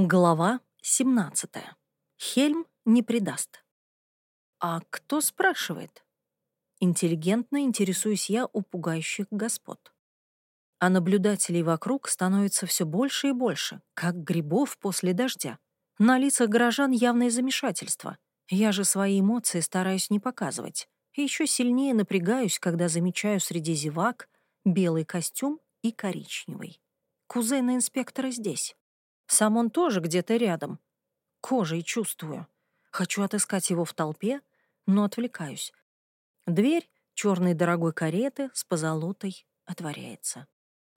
Глава 17. Хельм не предаст. А кто спрашивает? Интеллигентно интересуюсь я у пугающих господ. А наблюдателей вокруг становится все больше и больше, как грибов после дождя. На лицах горожан явное замешательство. Я же свои эмоции стараюсь не показывать. Еще сильнее напрягаюсь, когда замечаю среди зевак белый костюм и коричневый. Кузены инспектора здесь. Сам он тоже где-то рядом. Кожей чувствую. Хочу отыскать его в толпе, но отвлекаюсь. Дверь черной дорогой кареты с позолотой отворяется.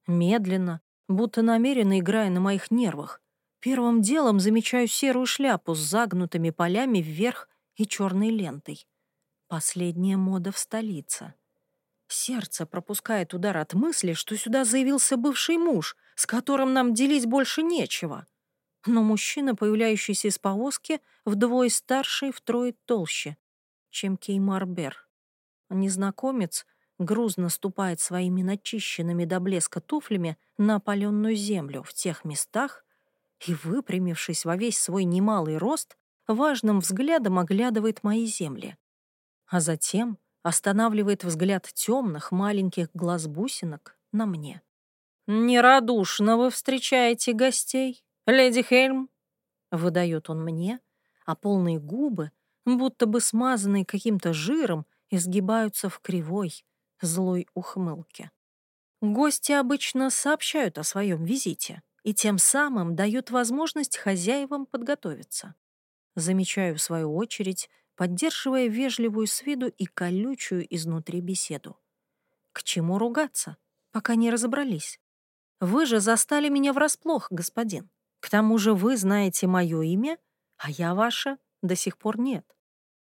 Медленно, будто намеренно играя на моих нервах, первым делом замечаю серую шляпу с загнутыми полями вверх и черной лентой. Последняя мода в столице. Сердце пропускает удар от мысли, что сюда заявился бывший муж, с которым нам делить больше нечего. Но мужчина, появляющийся из повозки, вдвое старше и втрое толще, чем Кеймар Бер. Незнакомец грузно ступает своими начищенными до блеска туфлями на опаленную землю в тех местах и, выпрямившись во весь свой немалый рост, важным взглядом оглядывает мои земли. А затем останавливает взгляд темных маленьких глаз-бусинок на мне. «Нерадушно вы встречаете гостей, леди Хельм?» Выдает он мне, а полные губы, будто бы смазанные каким-то жиром, изгибаются в кривой, злой ухмылке. Гости обычно сообщают о своем визите и тем самым дают возможность хозяевам подготовиться. Замечаю в свою очередь поддерживая вежливую с виду и колючую изнутри беседу. К чему ругаться, пока не разобрались? Вы же застали меня врасплох, господин. К тому же вы знаете мое имя, а я ваше до сих пор нет.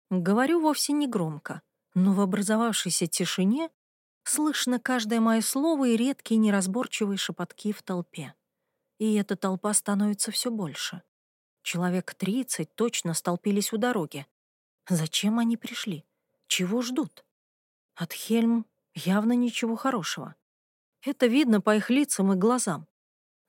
Говорю вовсе не громко, но в образовавшейся тишине слышно каждое мое слово и редкие неразборчивые шепотки в толпе. И эта толпа становится все больше. Человек тридцать точно столпились у дороги, Зачем они пришли? Чего ждут? От Хельм явно ничего хорошего. Это видно по их лицам и глазам.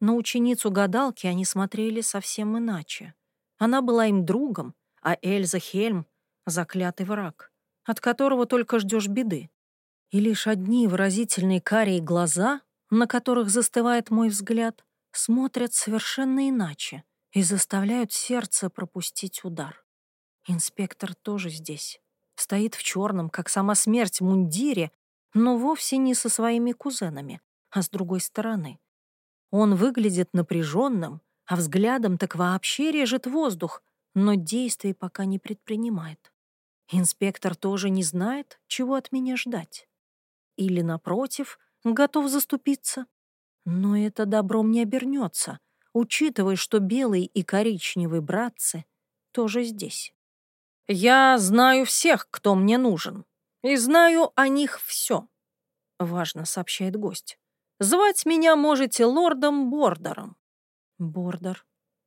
На ученицу гадалки они смотрели совсем иначе. Она была им другом, а Эльза Хельм — заклятый враг, от которого только ждешь беды. И лишь одни выразительные карие глаза, на которых застывает мой взгляд, смотрят совершенно иначе и заставляют сердце пропустить удар. Инспектор тоже здесь. Стоит в черном, как сама смерть, мундире, но вовсе не со своими кузенами, а с другой стороны. Он выглядит напряженным, а взглядом так вообще режет воздух, но действий пока не предпринимает. Инспектор тоже не знает, чего от меня ждать. Или, напротив, готов заступиться. Но это добром не обернется, учитывая, что белый и коричневый братцы тоже здесь. «Я знаю всех, кто мне нужен, и знаю о них все», — важно сообщает гость. «Звать меня можете лордом Бордером». Бордер.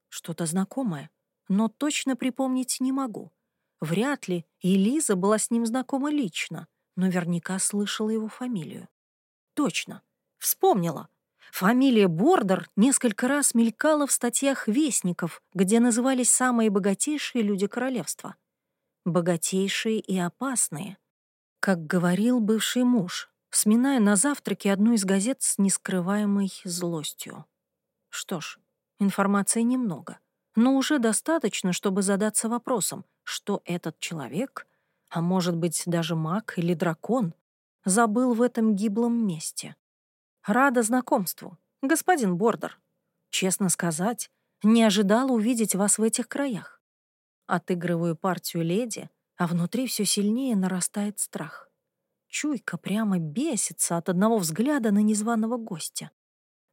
Что-то знакомое, но точно припомнить не могу. Вряд ли Элиза была с ним знакома лично, но наверняка слышала его фамилию. Точно. Вспомнила. Фамилия Бордер несколько раз мелькала в статьях вестников, где назывались самые богатейшие люди королевства богатейшие и опасные. Как говорил бывший муж, сминая на завтраке одну из газет с нескрываемой злостью. Что ж, информации немного, но уже достаточно, чтобы задаться вопросом, что этот человек, а может быть даже маг или дракон, забыл в этом гиблом месте. Рада знакомству, господин Бордер. Честно сказать, не ожидала увидеть вас в этих краях. Отыгрываю партию леди, а внутри все сильнее нарастает страх. Чуйка прямо бесится от одного взгляда на незваного гостя.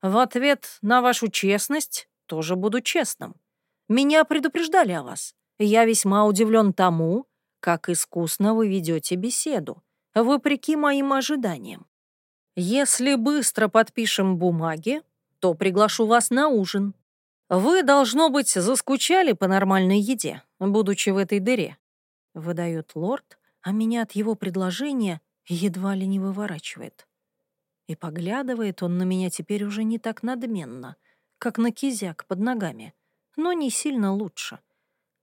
В ответ на вашу честность тоже буду честным. Меня предупреждали о вас. Я весьма удивлен тому, как искусно вы ведете беседу, вопреки моим ожиданиям. Если быстро подпишем бумаги, то приглашу вас на ужин. Вы, должно быть, заскучали по нормальной еде, будучи в этой дыре. Выдает лорд, а меня от его предложения едва ли не выворачивает. И поглядывает он на меня теперь уже не так надменно, как на кизяк под ногами, но не сильно лучше.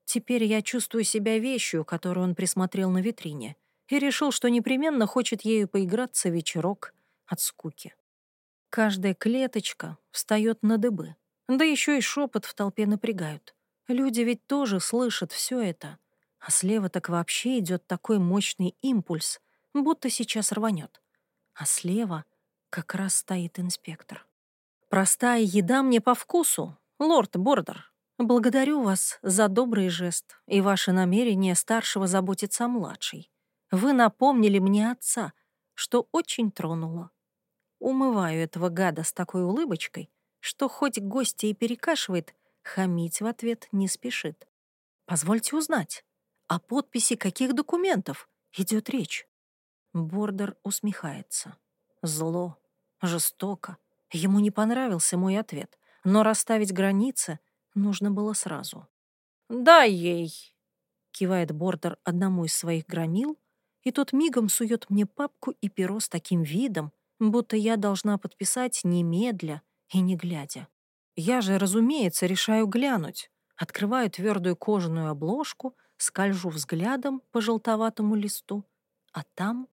Теперь я чувствую себя вещью, которую он присмотрел на витрине, и решил, что непременно хочет ею поиграться вечерок от скуки. Каждая клеточка встает на дыбы, да еще и шепот в толпе напрягают. Люди ведь тоже слышат все это. А слева так вообще идет такой мощный импульс, будто сейчас рванет. А слева как раз стоит инспектор. Простая еда мне по вкусу, лорд Бордер. Благодарю вас за добрый жест и ваше намерение старшего заботиться о младшей. Вы напомнили мне отца, что очень тронуло. Умываю этого гада с такой улыбочкой, что хоть гостя и перекашивает, хамить в ответ не спешит. Позвольте узнать, о подписи каких документов идет речь? Бордер усмехается. Зло, жестоко. Ему не понравился мой ответ, но расставить границы нужно было сразу. «Дай ей!» — кивает Бордер одному из своих громил, и тот мигом сует мне папку и перо с таким видом, будто я должна подписать немедля и не глядя. Я же, разумеется, решаю глянуть. Открываю твердую кожаную обложку, скольжу взглядом по желтоватому листу, а там...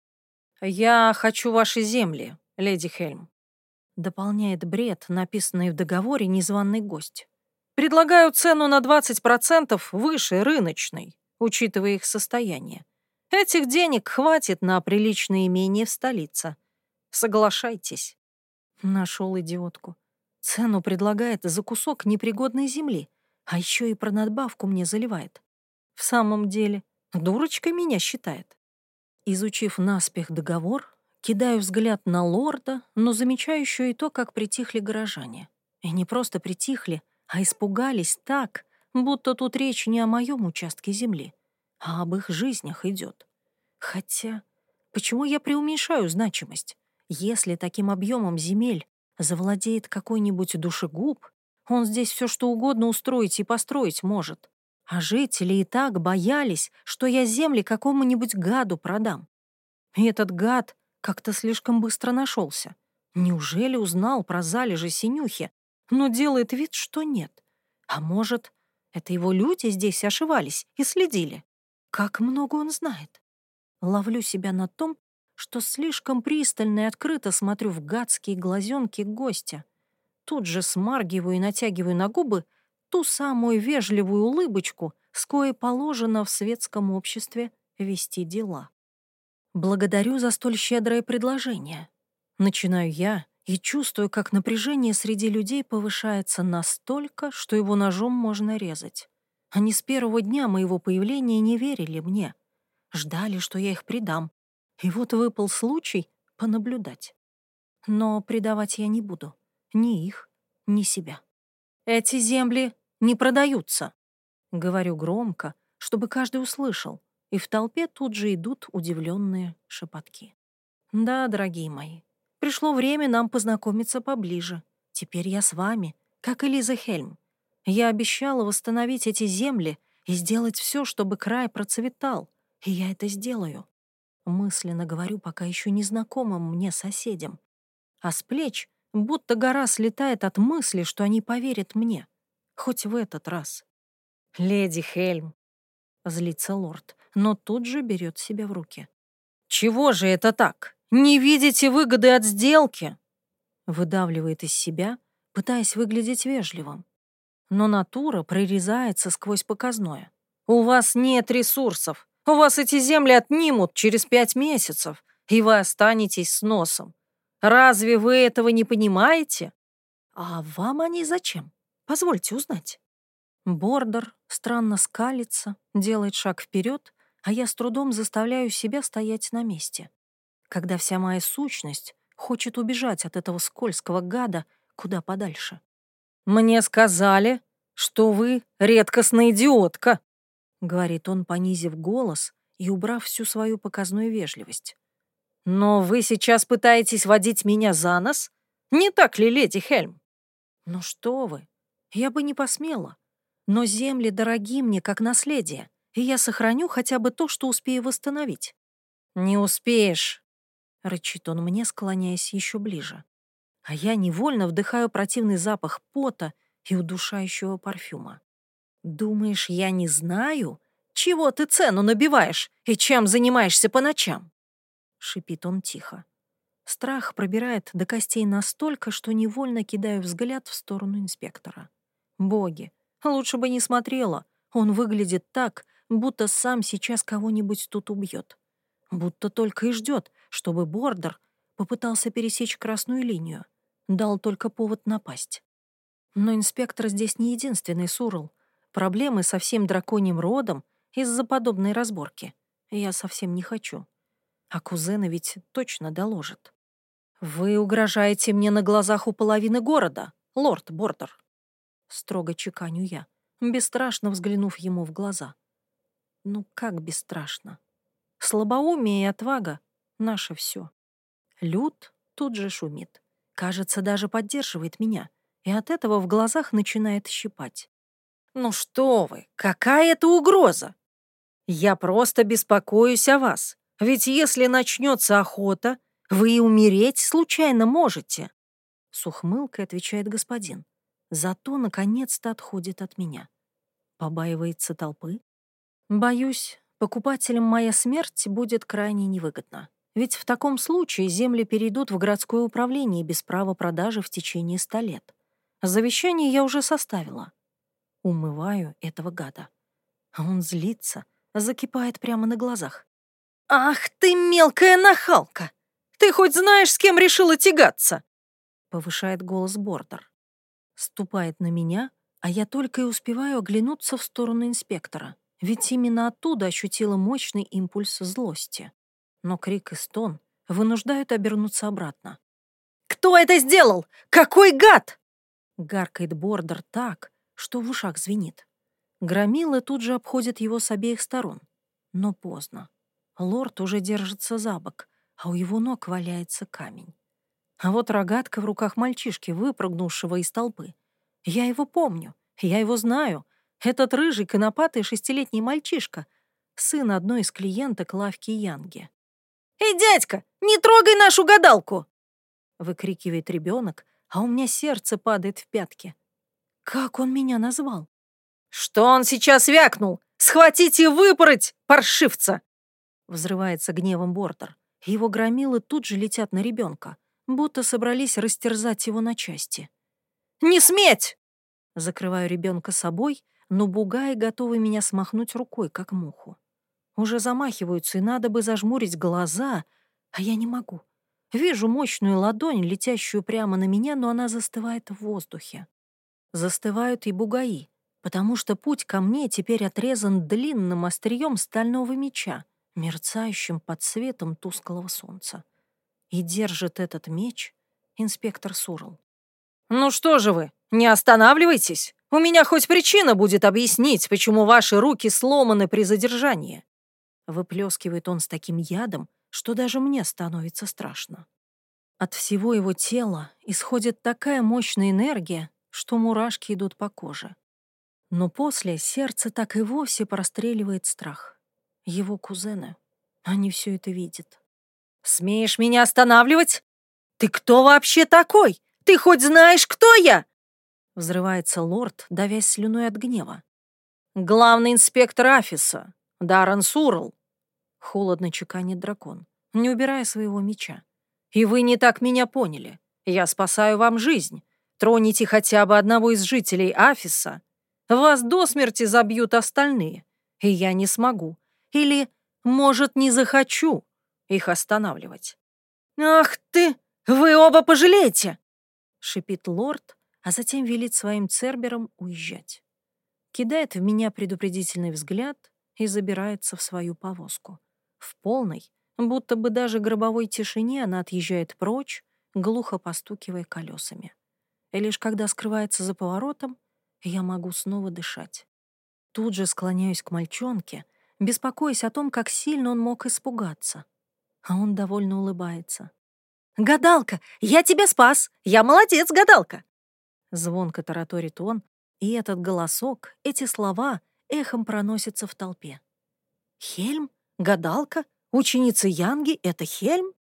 «Я хочу ваши земли, леди Хельм», — дополняет бред, написанный в договоре незваный гость. «Предлагаю цену на 20% выше рыночной, учитывая их состояние. Этих денег хватит на приличное имение в столице. Соглашайтесь». Нашел идиотку. Цену предлагает за кусок непригодной земли, а еще и про надбавку мне заливает. В самом деле, дурочкой меня считает. Изучив наспех договор, кидаю взгляд на лорда, но замечаю еще и то, как притихли горожане. И не просто притихли, а испугались так, будто тут речь не о моем участке земли, а об их жизнях идет. Хотя, почему я преуменьшаю значимость? Если таким объемом земель Завладеет какой-нибудь душегуб, он здесь все что угодно устроить и построить может. А жители и так боялись, что я земли какому-нибудь гаду продам. И этот гад как-то слишком быстро нашелся. Неужели узнал про залежи синюхи, но делает вид, что нет? А может, это его люди здесь ошивались и следили? Как много он знает? Ловлю себя на том, что слишком пристально и открыто смотрю в гадские глазенки гостя. Тут же смаргиваю и натягиваю на губы ту самую вежливую улыбочку, с коей положено в светском обществе вести дела. Благодарю за столь щедрое предложение. Начинаю я и чувствую, как напряжение среди людей повышается настолько, что его ножом можно резать. Они с первого дня моего появления не верили мне. Ждали, что я их предам, и вот выпал случай понаблюдать. Но предавать я не буду. Ни их, ни себя. Эти земли не продаются. Говорю громко, чтобы каждый услышал, и в толпе тут же идут удивленные шепотки. Да, дорогие мои, пришло время нам познакомиться поближе. Теперь я с вами, как Элиза Хельм. Я обещала восстановить эти земли и сделать все, чтобы край процветал, и я это сделаю. Мысленно говорю пока еще незнакомым мне соседям. А с плеч будто гора слетает от мысли, что они поверят мне. Хоть в этот раз. «Леди Хельм», — злится лорд, но тут же берет себя в руки. «Чего же это так? Не видите выгоды от сделки?» Выдавливает из себя, пытаясь выглядеть вежливым. Но натура прорезается сквозь показное. «У вас нет ресурсов. У вас эти земли отнимут через пять месяцев, и вы останетесь с носом. Разве вы этого не понимаете? А вам они зачем? Позвольте узнать. Бордер странно скалится, делает шаг вперед, а я с трудом заставляю себя стоять на месте. Когда вся моя сущность хочет убежать от этого скользкого гада куда подальше. «Мне сказали, что вы редкостная идиотка», говорит он, понизив голос и убрав всю свою показную вежливость. «Но вы сейчас пытаетесь водить меня за нос? Не так ли, леди Хельм?» «Ну что вы, я бы не посмела. Но земли дороги мне как наследие, и я сохраню хотя бы то, что успею восстановить». «Не успеешь», — рычит он мне, склоняясь еще ближе. А я невольно вдыхаю противный запах пота и удушающего парфюма. Думаешь, я не знаю, чего ты цену набиваешь и чем занимаешься по ночам? Шипит он тихо. Страх пробирает до костей настолько, что невольно кидаю взгляд в сторону инспектора. Боги, лучше бы не смотрела. Он выглядит так, будто сам сейчас кого-нибудь тут убьет. Будто только и ждет, чтобы Бордер попытался пересечь красную линию. Дал только повод напасть. Но инспектор здесь не единственный Сурл. Проблемы со всем драконьим родом из-за подобной разборки. Я совсем не хочу. А кузена ведь точно доложит. «Вы угрожаете мне на глазах у половины города, лорд Бордер», — строго чеканю я, бесстрашно взглянув ему в глаза. Ну как бесстрашно? Слабоумие и отвага — наше все. Люд тут же шумит. Кажется, даже поддерживает меня, и от этого в глазах начинает щипать. «Ну что вы, какая это угроза? Я просто беспокоюсь о вас, ведь если начнется охота, вы и умереть случайно можете». С ухмылкой отвечает господин. Зато наконец-то отходит от меня. Побаивается толпы? Боюсь, покупателям моя смерть будет крайне невыгодна. Ведь в таком случае земли перейдут в городское управление без права продажи в течение ста лет. Завещание я уже составила. Умываю этого гада. А он злится, закипает прямо на глазах. «Ах ты, мелкая нахалка! Ты хоть знаешь, с кем решила тягаться?» Повышает голос Бордер. Ступает на меня, а я только и успеваю оглянуться в сторону инспектора, ведь именно оттуда ощутила мощный импульс злости но крик и стон вынуждают обернуться обратно. «Кто это сделал? Какой гад?» Гаркает Бордер так, что в ушах звенит. Громилы тут же обходят его с обеих сторон. Но поздно. Лорд уже держится за бок, а у его ног валяется камень. А вот рогатка в руках мальчишки, выпрыгнувшего из толпы. Я его помню, я его знаю. Этот рыжий, конопатый шестилетний мальчишка, сын одной из клиенток лавки Янги. «Эй, дядька, не трогай нашу гадалку!» Выкрикивает ребенок, а у меня сердце падает в пятки. Как он меня назвал? «Что он сейчас вякнул? Схватите и выпороть, паршивца!» Взрывается гневом Бордер. Его громилы тут же летят на ребенка, будто собрались растерзать его на части. «Не сметь!» Закрываю ребенка собой, но бугаи готовы меня смахнуть рукой, как муху. Уже замахиваются, и надо бы зажмурить глаза, а я не могу. Вижу мощную ладонь, летящую прямо на меня, но она застывает в воздухе. Застывают и бугаи, потому что путь ко мне теперь отрезан длинным острием стального меча, мерцающим под светом тусклого солнца. И держит этот меч инспектор Сурл. «Ну что же вы, не останавливайтесь? У меня хоть причина будет объяснить, почему ваши руки сломаны при задержании. Выплескивает он с таким ядом, что даже мне становится страшно. От всего его тела исходит такая мощная энергия, что мурашки идут по коже. Но после сердце так и вовсе простреливает страх. Его кузены, они все это видят. «Смеешь меня останавливать? Ты кто вообще такой? Ты хоть знаешь, кто я?» Взрывается лорд, давясь слюной от гнева. «Главный инспектор офиса, Даррен Сурл», — холодно чеканит дракон, не убирая своего меча. «И вы не так меня поняли. Я спасаю вам жизнь. Троните хотя бы одного из жителей офиса. Вас до смерти забьют остальные, и я не смогу. Или, может, не захочу их останавливать». «Ах ты! Вы оба пожалеете!» — шипит лорд, а затем велит своим церберам уезжать. Кидает в меня предупредительный взгляд — и забирается в свою повозку. В полной, будто бы даже гробовой тишине она отъезжает прочь, глухо постукивая колесами. И лишь когда скрывается за поворотом, я могу снова дышать. Тут же склоняюсь к мальчонке, беспокоясь о том, как сильно он мог испугаться. А он довольно улыбается. «Гадалка, я тебя спас! Я молодец, гадалка!» Звонко тараторит он, и этот голосок, эти слова — эхом проносится в толпе. «Хельм? Гадалка? Ученица Янги — это Хельм?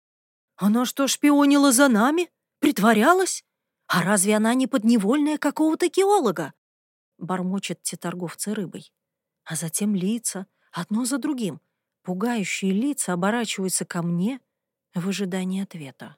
Она что, шпионила за нами? Притворялась? А разве она не подневольная какого-то геолога? бормочет те торговцы рыбой. А затем лица, одно за другим. Пугающие лица оборачиваются ко мне в ожидании ответа.